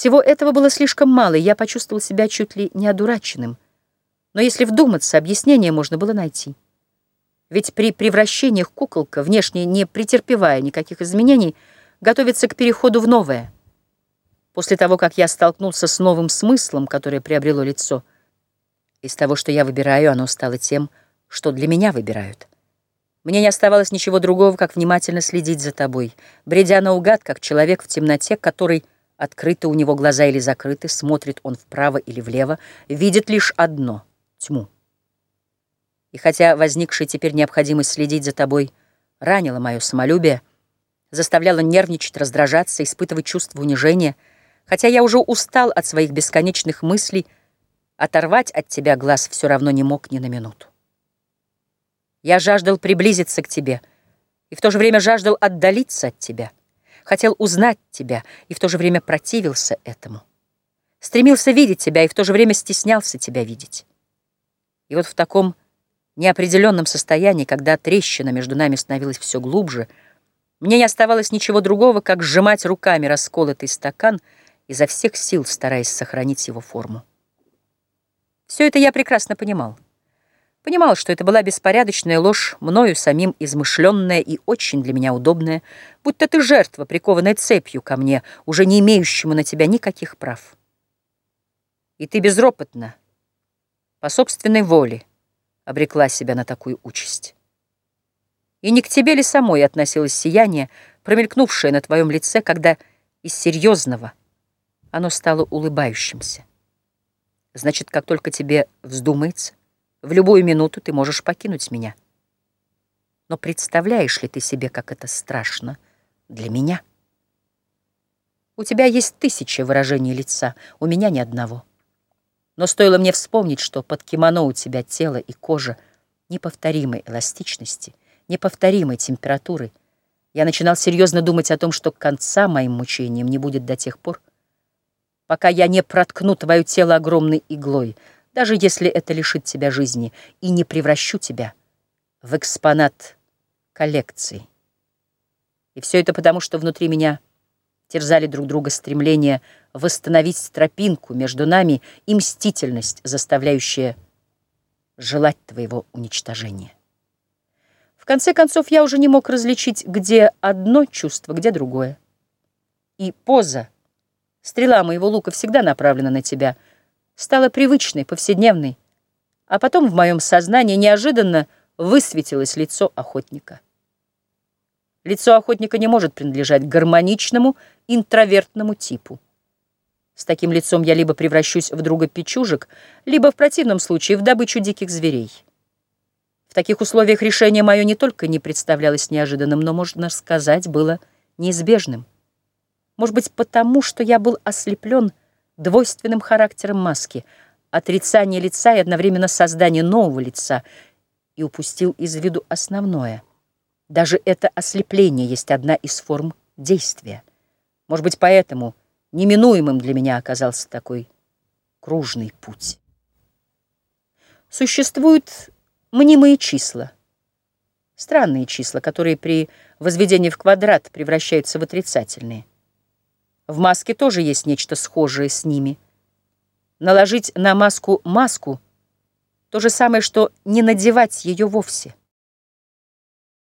Всего этого было слишком мало, и я почувствовал себя чуть ли не одураченным. Но если вдуматься, объяснение можно было найти. Ведь при превращениях куколка, внешне не претерпевая никаких изменений, готовится к переходу в новое. После того, как я столкнулся с новым смыслом, которое приобрело лицо, из того, что я выбираю, оно стало тем, что для меня выбирают. Мне не оставалось ничего другого, как внимательно следить за тобой, бредя наугад, как человек в темноте, который, открыты у него глаза или закрыты, смотрит он вправо или влево, видит лишь одно — тьму. И хотя возникшая теперь необходимость следить за тобой ранила мое самолюбие, заставляла нервничать, раздражаться, испытывать чувство унижения, хотя я уже устал от своих бесконечных мыслей, оторвать от тебя глаз все равно не мог ни на минуту. Я жаждал приблизиться к тебе и в то же время жаждал отдалиться от тебя, хотел узнать тебя и в то же время противился этому. Стремился видеть тебя и в то же время стеснялся тебя видеть. И вот в таком неопределенном состоянии, когда трещина между нами становилась все глубже, мне не оставалось ничего другого, как сжимать руками расколотый стакан, изо всех сил стараясь сохранить его форму. Все это я прекрасно понимал. Понимал, что это была беспорядочная ложь, мною самим измышленная и очень для меня удобная, будто ты жертва, прикованная цепью ко мне, уже не имеющему на тебя никаких прав. И ты безропотно, по собственной воле, обрекла себя на такую участь. И не к тебе ли самой относилось сияние, промелькнувшее на твоем лице, когда из серьезного оно стало улыбающимся? Значит, как только тебе вздумается, в любую минуту ты можешь покинуть меня. Но представляешь ли ты себе, как это страшно для меня? У тебя есть тысячи выражений лица, у меня ни одного. Но стоило мне вспомнить, что под кимоно у тебя тело и кожа неповторимой эластичности, неповторимой температуры, я начинал серьезно думать о том, что конца моим мучениям не будет до тех пор, пока я не проткну твое тело огромной иглой, даже если это лишит тебя жизни, и не превращу тебя в экспонат коллекции. И все это потому, что внутри меня терзали друг друга стремление восстановить тропинку между нами и мстительность, заставляющая желать твоего уничтожения. В конце концов, я уже не мог различить, где одно чувство, где другое. И поза, стрела моего лука всегда направлена на тебя, стала привычной, повседневной, а потом в моем сознании неожиданно высветилось лицо охотника. Лицо охотника не может принадлежать гармоничному, интровертному типу. С таким лицом я либо превращусь в друга печужек, либо в противном случае в добычу диких зверей. В таких условиях решение мое не только не представлялось неожиданным, но, можно сказать, было неизбежным. Может быть, потому, что я был ослеплен двойственным характером маски, отрицание лица и одновременно создание нового лица, и упустил из виду основное. Даже это ослепление есть одна из форм действия. Может быть, поэтому неминуемым для меня оказался такой кружный путь. Существуют мнимые числа, странные числа, которые при возведении в квадрат превращаются в отрицательные. В маске тоже есть нечто схожее с ними. Наложить на маску маску — то же самое, что не надевать ее вовсе.